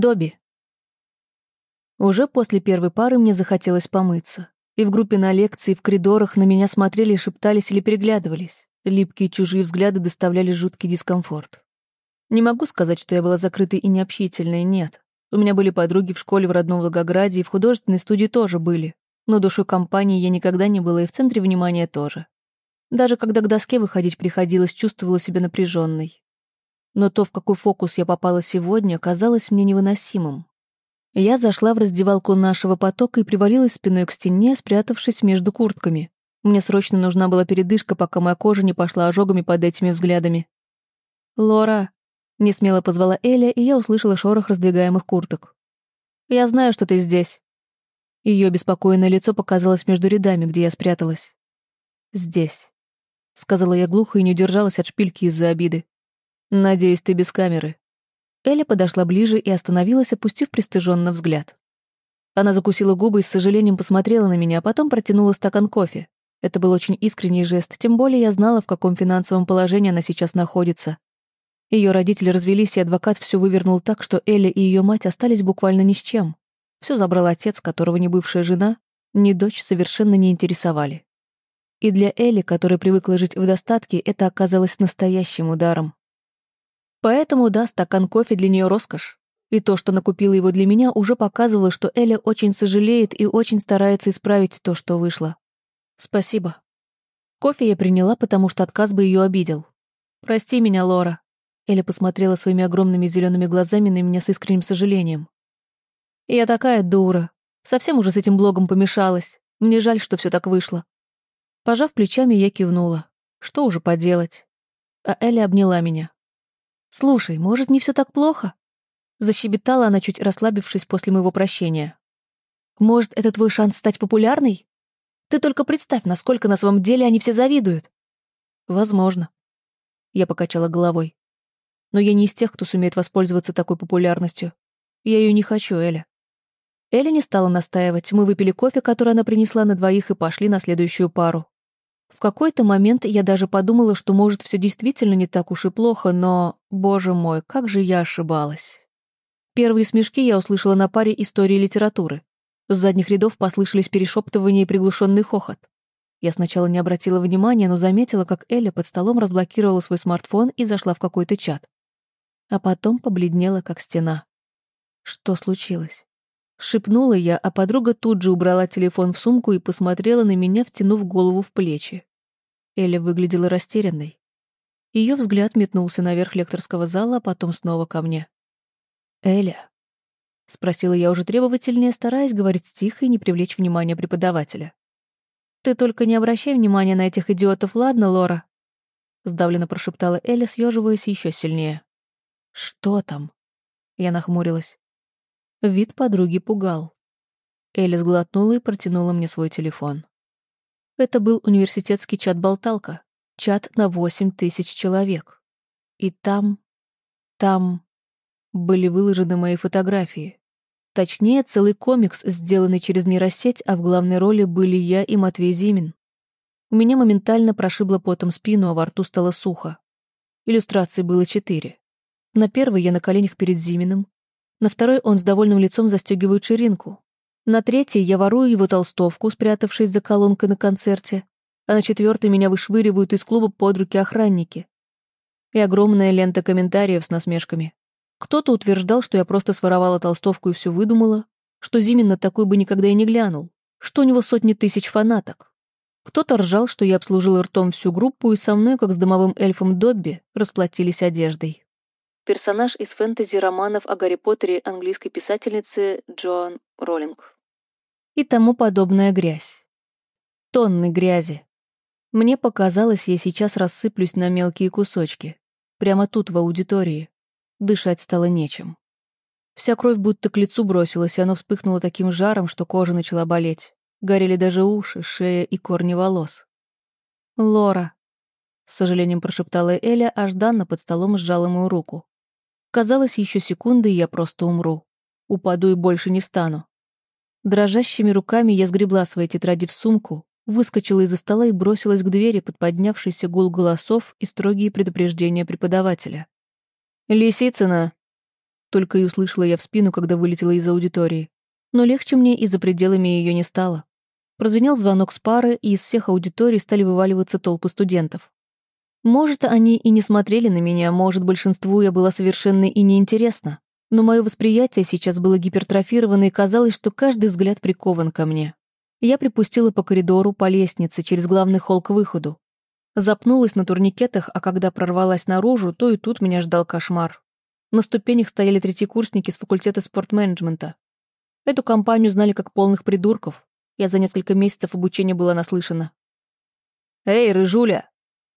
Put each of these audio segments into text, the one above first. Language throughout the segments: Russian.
Добби. Уже после первой пары мне захотелось помыться. И в группе на лекции, в коридорах на меня смотрели шептались или переглядывались. Липкие чужие взгляды доставляли жуткий дискомфорт. Не могу сказать, что я была закрытой и необщительной, нет. У меня были подруги в школе в родном Волгограде, и в художественной студии тоже были. Но душой компании я никогда не была, и в центре внимания тоже. Даже когда к доске выходить приходилось, чувствовала себя напряженной. Но то, в какой фокус я попала сегодня, казалось мне невыносимым. Я зашла в раздевалку нашего потока и привалилась спиной к стене, спрятавшись между куртками. Мне срочно нужна была передышка, пока моя кожа не пошла ожогами под этими взглядами. «Лора!» — несмело позвала Эля, и я услышала шорох раздвигаемых курток. «Я знаю, что ты здесь». Ее беспокойное лицо показалось между рядами, где я спряталась. «Здесь», — сказала я глухо и не удержалась от шпильки из-за обиды. «Надеюсь, ты без камеры». Эля подошла ближе и остановилась, опустив пристыженно взгляд. Она закусила губы и с сожалением посмотрела на меня, а потом протянула стакан кофе. Это был очень искренний жест, тем более я знала, в каком финансовом положении она сейчас находится. Ее родители развелись, и адвокат все вывернул так, что Эля и ее мать остались буквально ни с чем. Все забрал отец, которого ни бывшая жена, ни дочь совершенно не интересовали. И для Эли, которая привыкла жить в достатке, это оказалось настоящим ударом. Поэтому, да, стакан кофе для нее роскошь. И то, что накупила его для меня, уже показывало, что Эля очень сожалеет и очень старается исправить то, что вышло. Спасибо. Кофе я приняла, потому что отказ бы ее обидел. Прости меня, Лора. Эля посмотрела своими огромными зелеными глазами на меня с искренним сожалением. Я такая дура. Совсем уже с этим блогом помешалась. Мне жаль, что все так вышло. Пожав плечами, я кивнула. Что уже поделать? А Эля обняла меня. «Слушай, может, не все так плохо?» Защебетала она, чуть расслабившись после моего прощения. «Может, это твой шанс стать популярной? Ты только представь, насколько на самом деле они все завидуют». «Возможно». Я покачала головой. «Но я не из тех, кто сумеет воспользоваться такой популярностью. Я ее не хочу, Эля». Эля не стала настаивать. Мы выпили кофе, который она принесла на двоих, и пошли на следующую пару. В какой-то момент я даже подумала, что, может, все действительно не так уж и плохо, но, боже мой, как же я ошибалась. Первые смешки я услышала на паре истории литературы. С задних рядов послышались перешептывания и приглушенный хохот. Я сначала не обратила внимания, но заметила, как Эля под столом разблокировала свой смартфон и зашла в какой-то чат. А потом побледнела, как стена. Что случилось? Шепнула я, а подруга тут же убрала телефон в сумку и посмотрела на меня, втянув голову в плечи. Эля выглядела растерянной. Ее взгляд метнулся наверх лекторского зала, а потом снова ко мне. «Эля?» — спросила я уже требовательнее, стараясь говорить тихо и не привлечь внимания преподавателя. «Ты только не обращай внимания на этих идиотов, ладно, Лора?» — сдавленно прошептала Эля, съеживаясь еще сильнее. «Что там?» Я нахмурилась. Вид подруги пугал. Элли сглотнула и протянула мне свой телефон. Это был университетский чат-болталка. Чат на восемь тысяч человек. И там... там... были выложены мои фотографии. Точнее, целый комикс, сделанный через нейросеть, а в главной роли были я и Матвей Зимин. У меня моментально прошибло потом спину, а во рту стало сухо. Иллюстраций было четыре. На первой я на коленях перед Зиминым, на второй он с довольным лицом застегивает ширинку. На третьей я ворую его толстовку, спрятавшись за колонкой на концерте. А на четвертой меня вышвыривают из клуба под руки охранники. И огромная лента комментариев с насмешками. Кто-то утверждал, что я просто своровала толстовку и все выдумала, что Зимин на такой бы никогда и не глянул, что у него сотни тысяч фанаток. Кто-то ржал, что я обслужила ртом всю группу, и со мной, как с домовым эльфом Добби, расплатились одеждой персонаж из фэнтези-романов о Гарри Поттере английской писательницы Джоан Роллинг. И тому подобная грязь. Тонны грязи. Мне показалось, я сейчас рассыплюсь на мелкие кусочки. Прямо тут, в аудитории. Дышать стало нечем. Вся кровь будто к лицу бросилась, и оно вспыхнуло таким жаром, что кожа начала болеть. Горели даже уши, шея и корни волос. «Лора», — с сожалением прошептала Эля, а Жданна под столом сжала мою руку. Казалось, еще секунды, и я просто умру. Упаду и больше не встану. Дрожащими руками я сгребла свои тетради в сумку, выскочила из-за стола и бросилась к двери под поднявшийся гул голосов и строгие предупреждения преподавателя. «Лисицына!» Только и услышала я в спину, когда вылетела из аудитории. Но легче мне и за пределами ее не стало. Прозвенел звонок с пары, и из всех аудиторий стали вываливаться толпы студентов. Может, они и не смотрели на меня, может, большинству я была совершенно и неинтересна. Но мое восприятие сейчас было гипертрофировано, и казалось, что каждый взгляд прикован ко мне. Я припустила по коридору, по лестнице, через главный холл к выходу. Запнулась на турникетах, а когда прорвалась наружу, то и тут меня ждал кошмар. На ступенях стояли третьекурсники с факультета спортменеджмента. Эту компанию знали как полных придурков. Я за несколько месяцев обучения была наслышана. «Эй, рыжуля!»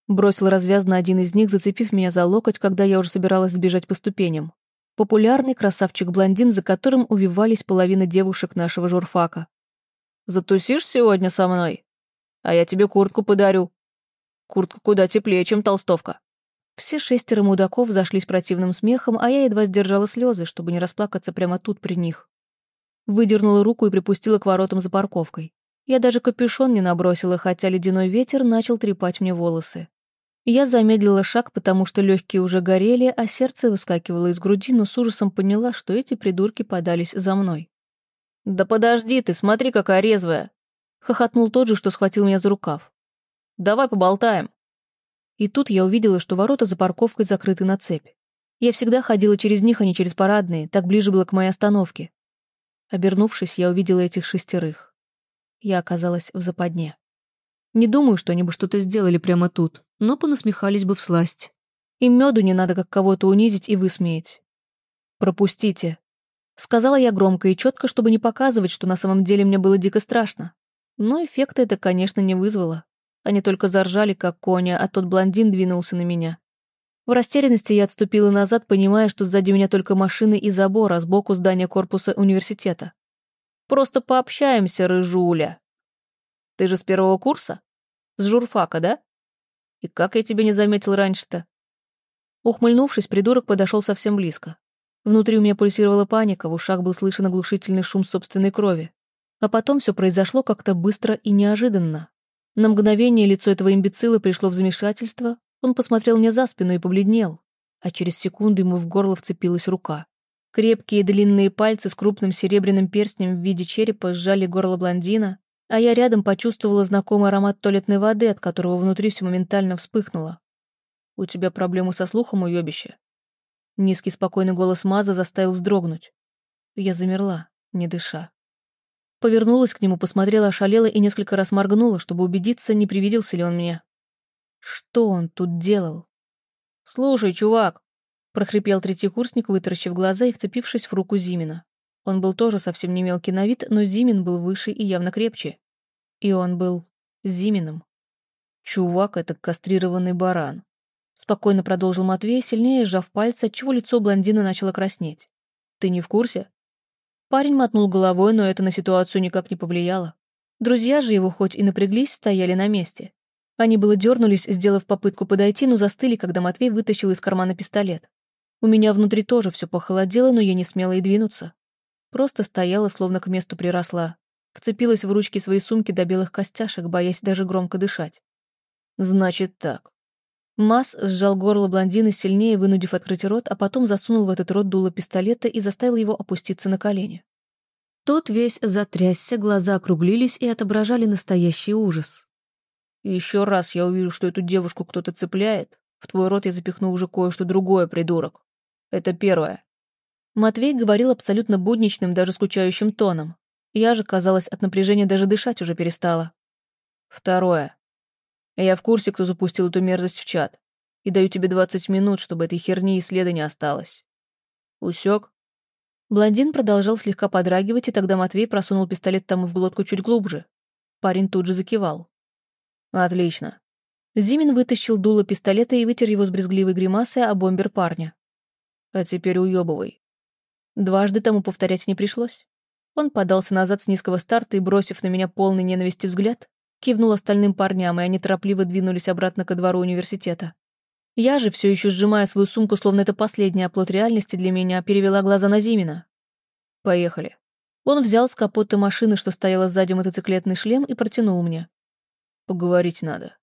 Бросил развязно один из них, зацепив меня за локоть, когда я уже собиралась сбежать по ступеням. Популярный красавчик-блондин, за которым увивались половина девушек нашего журфака. «Затусишь сегодня со мной? А я тебе куртку подарю. Куртка куда теплее, чем толстовка». Все шестеро мудаков зашлись противным смехом, а я едва сдержала слезы, чтобы не расплакаться прямо тут при них. Выдернула руку и припустила к воротам за парковкой. Я даже капюшон не набросила, хотя ледяной ветер начал трепать мне волосы. Я замедлила шаг, потому что легкие уже горели, а сердце выскакивало из груди, но с ужасом поняла, что эти придурки подались за мной. «Да подожди ты, смотри, какая резвая!» — хохотнул тот же, что схватил меня за рукав. «Давай поболтаем!» И тут я увидела, что ворота за парковкой закрыты на цепь. Я всегда ходила через них, а не через парадные, так ближе было к моей остановке. Обернувшись, я увидела этих шестерых. Я оказалась в западне. Не думаю, что они бы что-то сделали прямо тут, но понасмехались бы в сласть. Им меду не надо как кого-то унизить и высмеять. «Пропустите», — сказала я громко и четко, чтобы не показывать, что на самом деле мне было дико страшно. Но эффекта это, конечно, не вызвало. Они только заржали, как коня, а тот блондин двинулся на меня. В растерянности я отступила назад, понимая, что сзади меня только машины и забор, а сбоку здание корпуса университета. «Просто пообщаемся, рыжуля!» «Ты же с первого курса? С журфака, да? И как я тебя не заметил раньше-то?» Ухмыльнувшись, придурок подошел совсем близко. Внутри у меня пульсировала паника, в ушах был слышен оглушительный шум собственной крови. А потом все произошло как-то быстро и неожиданно. На мгновение лицо этого имбецила пришло в замешательство, он посмотрел мне за спину и побледнел, а через секунду ему в горло вцепилась рука. Крепкие длинные пальцы с крупным серебряным перстнем в виде черепа сжали горло блондина, а я рядом почувствовала знакомый аромат туалетной воды, от которого внутри все моментально вспыхнуло. «У тебя проблемы со слухом, уёбище?» Низкий спокойный голос Маза заставил вздрогнуть. Я замерла, не дыша. Повернулась к нему, посмотрела ошалела и несколько раз моргнула, чтобы убедиться, не привиделся ли он мне. Что он тут делал? «Слушай, чувак!» — прохрипел третий курсник, вытаращив глаза и вцепившись в руку Зимина. Он был тоже совсем не мелкий на вид, но Зимин был выше и явно крепче. И он был Зиминым. Чувак — это кастрированный баран. Спокойно продолжил Матвей, сильнее сжав пальцы, отчего лицо блондина начало краснеть. «Ты не в курсе?» Парень мотнул головой, но это на ситуацию никак не повлияло. Друзья же его хоть и напряглись, стояли на месте. Они было дернулись, сделав попытку подойти, но застыли, когда Матвей вытащил из кармана пистолет. У меня внутри тоже все похолодело, но я не смела и двинуться. Просто стояла, словно к месту приросла. Вцепилась в ручки своей сумки до белых костяшек, боясь даже громко дышать. «Значит так». Масс сжал горло блондина сильнее, вынудив открыть рот, а потом засунул в этот рот дуло пистолета и заставил его опуститься на колени. Тот весь затрясся, глаза округлились и отображали настоящий ужас. еще раз я увижу, что эту девушку кто-то цепляет, в твой рот я запихну уже кое-что другое, придурок. Это первое. Матвей говорил абсолютно будничным, даже скучающим тоном. Я же, казалось, от напряжения даже дышать уже перестала. Второе. Я в курсе, кто запустил эту мерзость в чат. И даю тебе 20 минут, чтобы этой херни и следа не осталось. Усек? Блондин продолжал слегка подрагивать, и тогда Матвей просунул пистолет тому в глотку чуть глубже. Парень тут же закивал. Отлично. Зимин вытащил дуло пистолета и вытер его с брезгливой гримасой о бомбер парня. А теперь уебывай. Дважды тому повторять не пришлось. Он подался назад с низкого старта и, бросив на меня полный ненависти взгляд, кивнул остальным парням, и они торопливо двинулись обратно ко двору университета. Я же, все еще сжимая свою сумку, словно это последний оплот реальности для меня, перевела глаза на Зимина. «Поехали». Он взял с капота машины, что стояла сзади мотоциклетный шлем, и протянул мне. «Поговорить надо».